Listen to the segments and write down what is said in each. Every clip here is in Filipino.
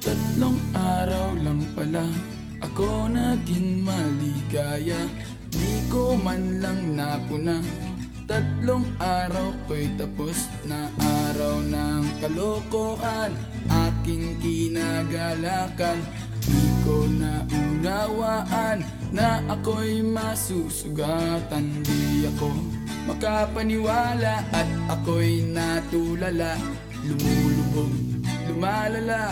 Tatlong araw lang pala Ako naging maligaya. Di ko man lang napuna Tatlong araw ko'y tapos na araw ng kalokohan. Aking kinagalakan Di ko naunawaan Na ako'y masusugatan. Di ako makapaniwala At ako'y natulala Lumulubog, lumalala.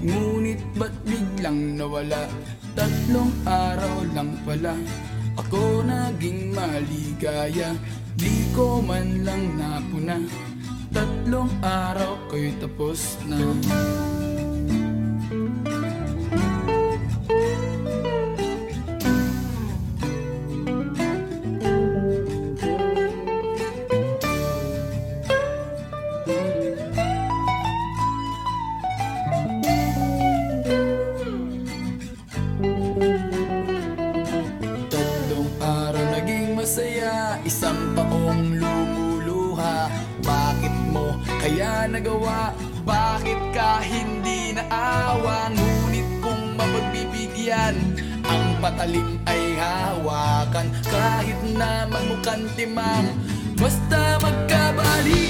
Ngunit ba't biglang nawala? Tatlong araw lang pala. Ako naging maligaya. Di ko man lang napuna. Tatlong araw ko'y tapos na kaya nagawa? Bakit ka hindi naawa? Ngunit kung mapagbibigyan Ang patalim ay hawakan Kahit na magmukhang timang Basta magkabalikan